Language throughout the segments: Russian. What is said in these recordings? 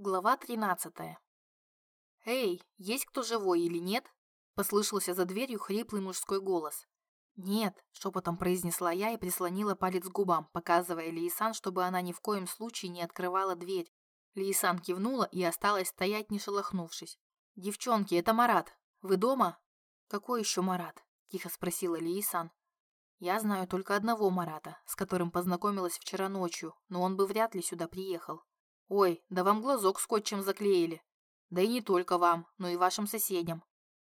Глава 13. «Эй, есть кто живой или нет?» Послышался за дверью хриплый мужской голос. «Нет», – шепотом произнесла я и прислонила палец к губам, показывая Лиисан, чтобы она ни в коем случае не открывала дверь. Лиисан кивнула и осталась стоять, не шелохнувшись. «Девчонки, это Марат. Вы дома?» «Какой еще Марат?» – тихо спросила Лиисан. «Я знаю только одного Марата, с которым познакомилась вчера ночью, но он бы вряд ли сюда приехал. Ой, да вам глазок скотчем заклеили. Да и не только вам, но и вашим соседям.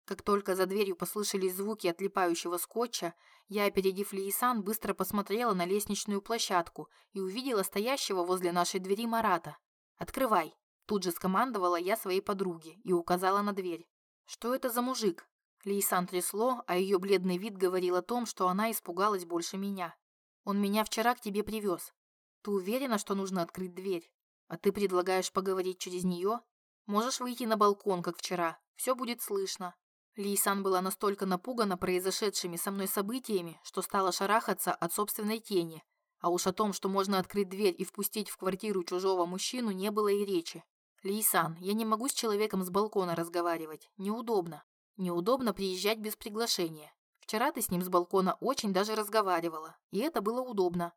Как только за дверью послышались звуки отлипающего скотча, я, опередив Лиисан, быстро посмотрела на лестничную площадку и увидела стоящего возле нашей двери Марата. «Открывай!» Тут же скомандовала я своей подруге и указала на дверь. «Что это за мужик?» Лиисан трясло, а ее бледный вид говорил о том, что она испугалась больше меня. «Он меня вчера к тебе привез. Ты уверена, что нужно открыть дверь?» А ты предлагаешь поговорить через нее? Можешь выйти на балкон, как вчера. Все будет слышно. Лейсан была настолько напугана произошедшими со мной событиями, что стала шарахаться от собственной тени. А уж о том, что можно открыть дверь и впустить в квартиру чужого мужчину, не было и речи. Лейсан, я не могу с человеком с балкона разговаривать. Неудобно. Неудобно приезжать без приглашения. Вчера ты с ним с балкона очень даже разговаривала, и это было удобно.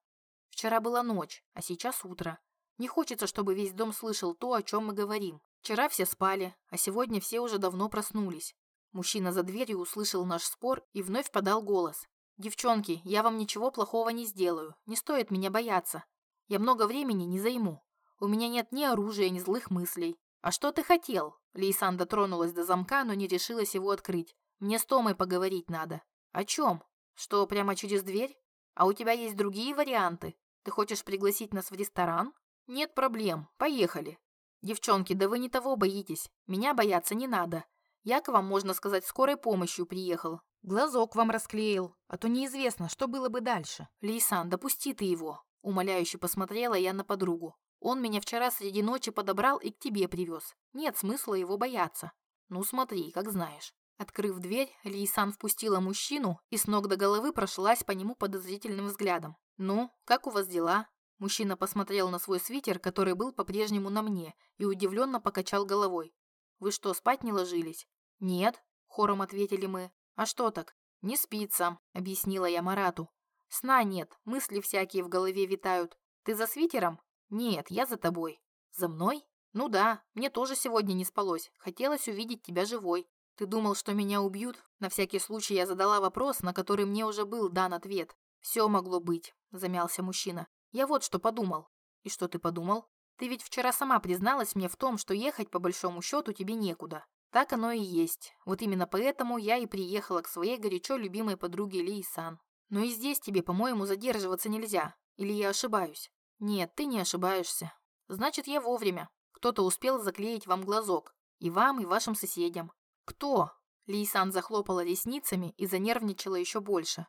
Вчера была ночь, а сейчас утро. Не хочется, чтобы весь дом слышал то, о чем мы говорим. Вчера все спали, а сегодня все уже давно проснулись. Мужчина за дверью услышал наш спор и вновь подал голос. «Девчонки, я вам ничего плохого не сделаю. Не стоит меня бояться. Я много времени не займу. У меня нет ни оружия, ни злых мыслей. А что ты хотел?» Лейсан дотронулась до замка, но не решилась его открыть. «Мне с Томой поговорить надо». «О чем? Что, прямо через дверь? А у тебя есть другие варианты? Ты хочешь пригласить нас в ресторан?» «Нет проблем, поехали. Девчонки, да вы не того боитесь. Меня бояться не надо. Я к вам, можно сказать, скорой помощью приехал. Глазок вам расклеил, а то неизвестно, что было бы дальше. Лейсан, допусти ты его. Умоляюще посмотрела я на подругу. Он меня вчера среди ночи подобрал и к тебе привез. Нет смысла его бояться. Ну смотри, как знаешь. Открыв дверь, Лейсан впустила мужчину и с ног до головы прошлась по нему подозрительным взглядом. «Ну, как у вас дела? Мужчина посмотрел на свой свитер, который был по-прежнему на мне, и удивленно покачал головой. «Вы что, спать не ложились?» «Нет», – хором ответили мы. «А что так?» «Не спится», – объяснила я Марату. «Сна нет, мысли всякие в голове витают. Ты за свитером?» «Нет, я за тобой». «За мной?» «Ну да, мне тоже сегодня не спалось. Хотелось увидеть тебя живой. Ты думал, что меня убьют?» На всякий случай я задала вопрос, на который мне уже был дан ответ. «Все могло быть», – замялся мужчина. Я вот что подумал. И что ты подумал? Ты ведь вчера сама призналась мне в том, что ехать по большому счету тебе некуда. Так оно и есть. Вот именно поэтому я и приехала к своей горячо любимой подруге Лейсан. Но и здесь тебе, по-моему, задерживаться нельзя. Или я ошибаюсь? Нет, ты не ошибаешься. Значит, я вовремя. Кто-то успел заклеить вам глазок. И вам, и вашим соседям. Кто? Лейсан захлопала ресницами и занервничала еще больше.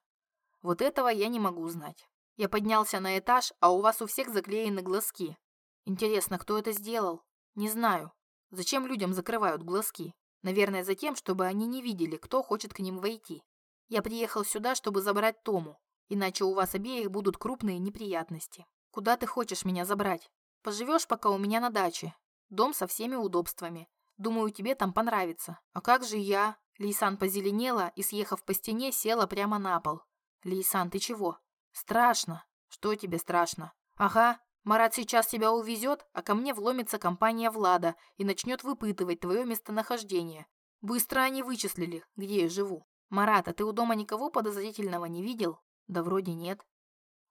Вот этого я не могу знать. Я поднялся на этаж, а у вас у всех заклеены глазки. Интересно, кто это сделал? Не знаю. Зачем людям закрывают глазки? Наверное, за тем, чтобы они не видели, кто хочет к ним войти. Я приехал сюда, чтобы забрать Тому, иначе у вас обеих будут крупные неприятности. Куда ты хочешь меня забрать? Поживешь пока у меня на даче. Дом со всеми удобствами. Думаю, тебе там понравится. А как же я? Лейсан позеленела и, съехав по стене, села прямо на пол. Лейсан, ты чего? Страшно. Что тебе страшно? Ага, Марат сейчас тебя увезет, а ко мне вломится компания Влада и начнет выпытывать твое местонахождение. Быстро они вычислили, где я живу. Марат, а ты у дома никого подозрительного не видел? Да вроде нет.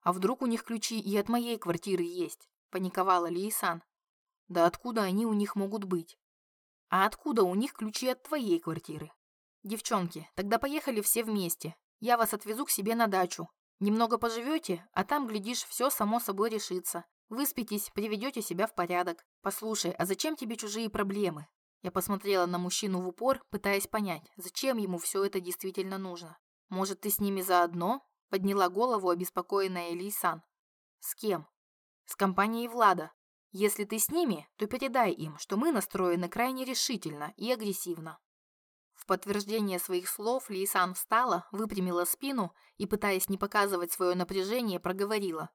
А вдруг у них ключи и от моей квартиры есть? Паниковала Лиисан. Да откуда они у них могут быть? А откуда у них ключи от твоей квартиры? Девчонки, тогда поехали все вместе. Я вас отвезу к себе на дачу. Немного поживете, а там, глядишь, все само собой решится. Выспитесь, приведете себя в порядок. Послушай, а зачем тебе чужие проблемы? Я посмотрела на мужчину в упор, пытаясь понять, зачем ему все это действительно нужно. Может, ты с ними заодно? Подняла голову обеспокоенная Лейсан. С кем? С компанией Влада. Если ты с ними, то передай им, что мы настроены крайне решительно и агрессивно. В подтверждение своих слов Лейсан встала, выпрямила спину и, пытаясь не показывать свое напряжение, проговорила.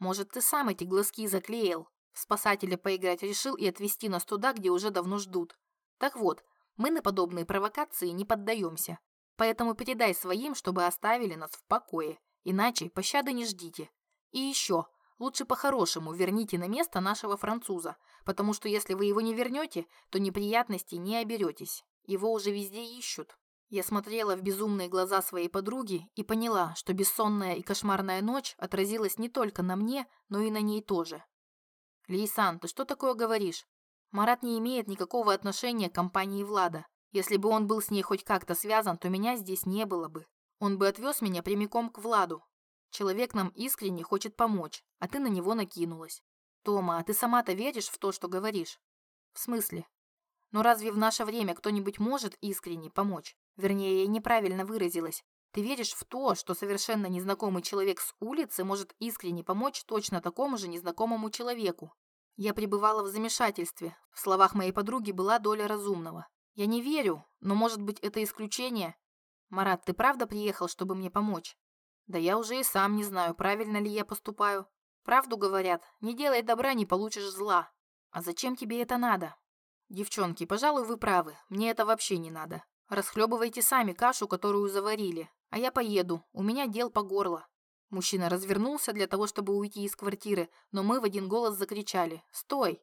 «Может, ты сам эти глазки заклеил? спасателя поиграть решил и отвезти нас туда, где уже давно ждут. Так вот, мы на подобные провокации не поддаемся. Поэтому передай своим, чтобы оставили нас в покое. Иначе пощады не ждите. И еще, лучше по-хорошему верните на место нашего француза, потому что если вы его не вернете, то неприятностей не оберетесь. Его уже везде ищут. Я смотрела в безумные глаза своей подруги и поняла, что бессонная и кошмарная ночь отразилась не только на мне, но и на ней тоже. «Лейсан, ты что такое говоришь? Марат не имеет никакого отношения к компании Влада. Если бы он был с ней хоть как-то связан, то меня здесь не было бы. Он бы отвез меня прямиком к Владу. Человек нам искренне хочет помочь, а ты на него накинулась. Тома, а ты сама-то веришь в то, что говоришь? В смысле? Но разве в наше время кто-нибудь может искренне помочь? Вернее, я неправильно выразилась. Ты веришь в то, что совершенно незнакомый человек с улицы может искренне помочь точно такому же незнакомому человеку? Я пребывала в замешательстве. В словах моей подруги была доля разумного. Я не верю, но, может быть, это исключение? Марат, ты правда приехал, чтобы мне помочь? Да я уже и сам не знаю, правильно ли я поступаю. Правду говорят, не делай добра, не получишь зла. А зачем тебе это надо? Девчонки, пожалуй, вы правы, мне это вообще не надо. Расхлебывайте сами кашу, которую заварили, а я поеду, у меня дел по горло. Мужчина развернулся для того, чтобы уйти из квартиры, но мы в один голос закричали «Стой!».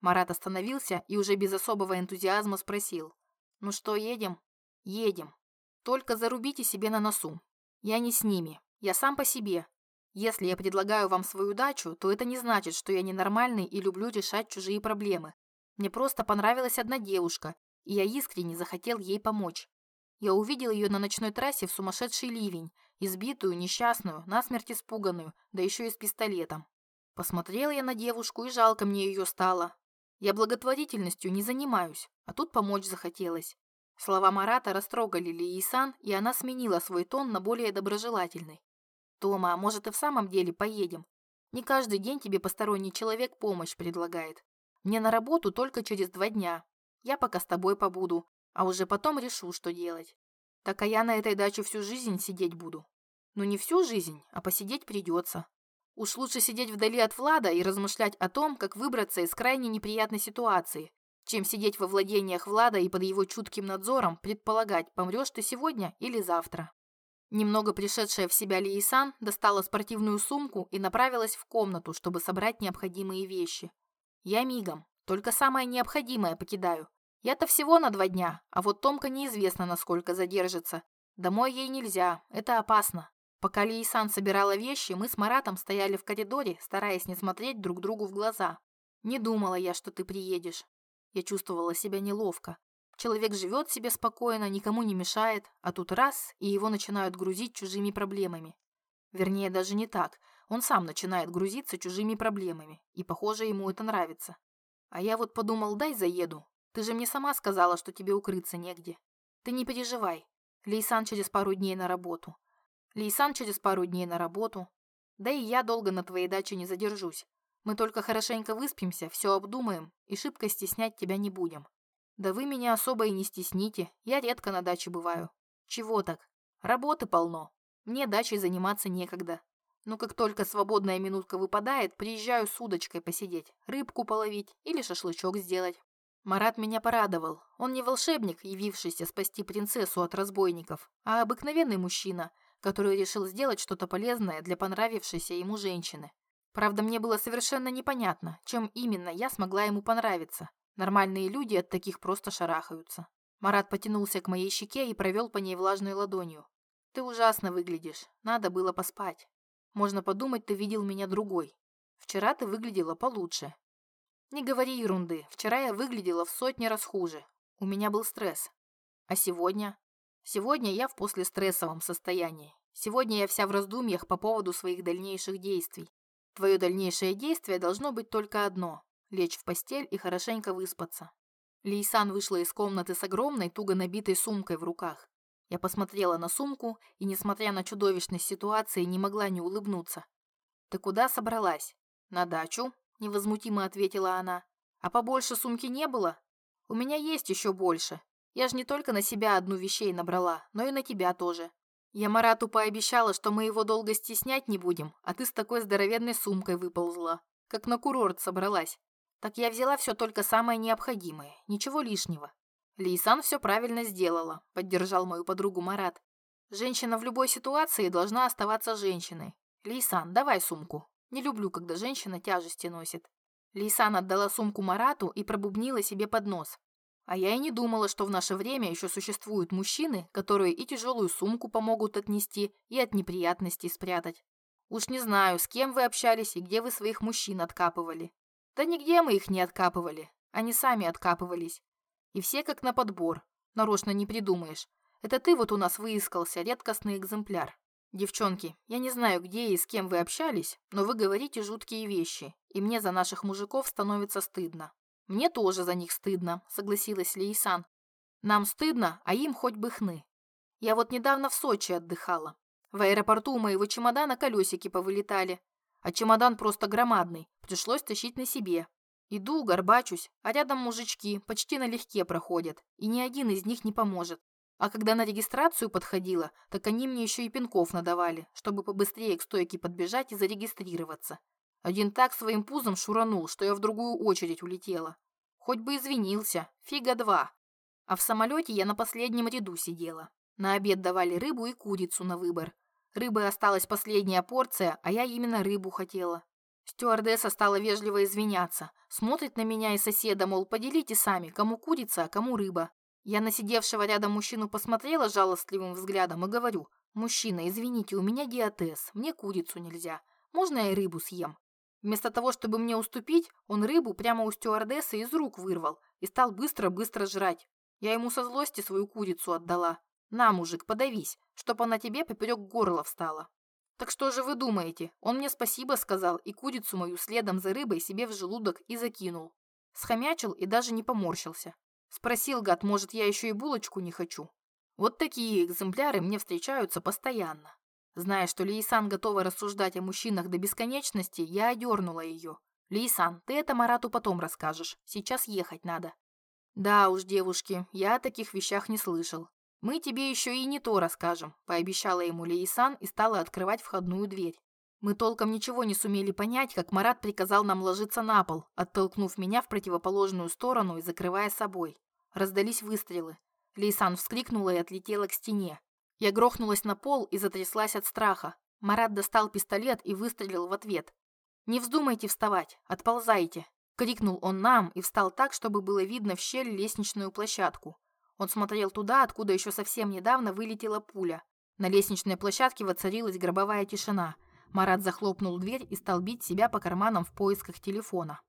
Марат остановился и уже без особого энтузиазма спросил «Ну что, едем?» «Едем. Только зарубите себе на носу. Я не с ними, я сам по себе. Если я предлагаю вам свою дачу, то это не значит, что я ненормальный и люблю решать чужие проблемы. Мне просто понравилась одна девушка, и я искренне захотел ей помочь. Я увидел ее на ночной трассе в сумасшедший ливень, избитую, несчастную, насмерть испуганную, да еще и с пистолетом. Посмотрел я на девушку, и жалко мне ее стало. Я благотворительностью не занимаюсь, а тут помочь захотелось. Слова Марата растрогали Лиисан, и она сменила свой тон на более доброжелательный. «Тома, а может и в самом деле поедем? Не каждый день тебе посторонний человек помощь предлагает. Мне на работу только через два дня. Я пока с тобой побуду, а уже потом решу, что делать. Так а я на этой даче всю жизнь сидеть буду. Ну не всю жизнь, а посидеть придется. Уж лучше сидеть вдали от Влада и размышлять о том, как выбраться из крайне неприятной ситуации, чем сидеть во владениях Влада и под его чутким надзором предполагать, помрешь ты сегодня или завтра. Немного пришедшая в себя Лиисан достала спортивную сумку и направилась в комнату, чтобы собрать необходимые вещи. Я мигом. Только самое необходимое покидаю. Я-то всего на два дня, а вот Томка неизвестно, насколько задержится. Домой ей нельзя, это опасно. Пока Лейсан собирала вещи, мы с Маратом стояли в коридоре, стараясь не смотреть друг другу в глаза. Не думала я, что ты приедешь. Я чувствовала себя неловко. Человек живет себе спокойно, никому не мешает, а тут раз, и его начинают грузить чужими проблемами. Вернее, даже не так. Он сам начинает грузиться чужими проблемами, и, похоже, ему это нравится. А я вот подумал, дай заеду. Ты же мне сама сказала, что тебе укрыться негде. Ты не переживай. Лейсан через пару дней на работу. Лейсан через пару дней на работу. Да и я долго на твоей даче не задержусь. Мы только хорошенько выспимся, все обдумаем и шибко стеснять тебя не будем. Да вы меня особо и не стесните, я редко на даче бываю. Чего так? Работы полно. Мне дачей заниматься некогда. Но как только свободная минутка выпадает, приезжаю с удочкой посидеть, рыбку половить или шашлычок сделать. Марат меня порадовал. Он не волшебник, явившийся спасти принцессу от разбойников, а обыкновенный мужчина, который решил сделать что-то полезное для понравившейся ему женщины. Правда, мне было совершенно непонятно, чем именно я смогла ему понравиться. Нормальные люди от таких просто шарахаются. Марат потянулся к моей щеке и провел по ней влажной ладонью. «Ты ужасно выглядишь. Надо было поспать». Можно подумать, ты видел меня другой. Вчера ты выглядела получше. Не говори ерунды. Вчера я выглядела в сотни раз хуже. У меня был стресс. А сегодня? Сегодня я в послестрессовом состоянии. Сегодня я вся в раздумьях по поводу своих дальнейших действий. Твое дальнейшее действие должно быть только одно – лечь в постель и хорошенько выспаться. Лейсан вышла из комнаты с огромной, туго набитой сумкой в руках. Я посмотрела на сумку и, несмотря на чудовищность ситуации, не могла не улыбнуться. «Ты куда собралась?» «На дачу», — невозмутимо ответила она. «А побольше сумки не было? У меня есть еще больше. Я же не только на себя одну вещей набрала, но и на тебя тоже. Я Марату пообещала, что мы его долго стеснять не будем, а ты с такой здоровенной сумкой выползла. как на курорт собралась. Так я взяла все только самое необходимое, ничего лишнего. Лейсан все правильно сделала, поддержал мою подругу Марат. Женщина в любой ситуации должна оставаться женщиной. Лейсан, давай сумку. Не люблю, когда женщина тяжести носит. Лейсан отдала сумку Марату и пробубнила себе под нос. А я и не думала, что в наше время еще существуют мужчины, которые и тяжелую сумку помогут отнести, и от неприятностей спрятать. Уж не знаю, с кем вы общались и где вы своих мужчин откапывали. Да нигде мы их не откапывали. Они сами откапывались. И все как на подбор. Нарочно не придумаешь. Это ты вот у нас выискался, редкостный экземпляр. Девчонки, я не знаю, где и с кем вы общались, но вы говорите жуткие вещи, и мне за наших мужиков становится стыдно. «Мне тоже за них стыдно», — согласилась Лейсан. «Нам стыдно, а им хоть бы хны. Я вот недавно в Сочи отдыхала. В аэропорту у моего чемодана колесики повылетали, а чемодан просто громадный, пришлось тащить на себе. Иду, горбачусь, а рядом мужички почти налегке проходят, и ни один из них не поможет. А когда на регистрацию подходила, так они мне еще и пинков надавали, чтобы побыстрее к стойке подбежать и зарегистрироваться. Один так своим пузом шуранул, что я в другую очередь улетела. Хоть бы извинился, фига два. А в самолете я на последнем ряду сидела. На обед давали рыбу и курицу на выбор. Рыбы осталась последняя порция, а я именно рыбу хотела. Стюардесса стала вежливо извиняться. Смотрит на меня и соседа, мол, поделите сами, кому курица, а кому рыба. Я на сидевшего рядом мужчину посмотрела жалостливым взглядом и говорю, «Мужчина, извините, у меня диатез, мне курицу нельзя. Можно я рыбу съем?» Вместо того, чтобы мне уступить, он рыбу прямо у стюардессы из рук вырвал и стал быстро-быстро жрать. Я ему со злости свою курицу отдала. На, мужик, подавись, чтоб она тебе поперек горла встала. Так что же вы думаете? Он мне спасибо сказал и курицу мою следом за рыбой себе в желудок и закинул. Схомячил и даже не поморщился. Спросил гад, может, я еще и булочку не хочу. Вот такие экземпляры мне встречаются постоянно. Зная, что Лейсан готова рассуждать о мужчинах до бесконечности, я одернула ее. «Лейсан, ты это Марату потом расскажешь. Сейчас ехать надо». «Да уж, девушки, я о таких вещах не слышал. Мы тебе еще и не то расскажем», – пообещала ему Лейсан и стала открывать входную дверь. Мы толком ничего не сумели понять, как Марат приказал нам ложиться на пол, оттолкнув меня в противоположную сторону и закрывая собой. Раздались выстрелы. Лейсан вскрикнула и отлетела к стене. Я грохнулась на пол и затряслась от страха. Марат достал пистолет и выстрелил в ответ. «Не вздумайте вставать, отползайте!» Крикнул он нам и встал так, чтобы было видно в щель лестничную площадку. Он смотрел туда, откуда еще совсем недавно вылетела пуля. На лестничной площадке воцарилась гробовая тишина. Марат захлопнул дверь и стал бить себя по карманам в поисках телефона.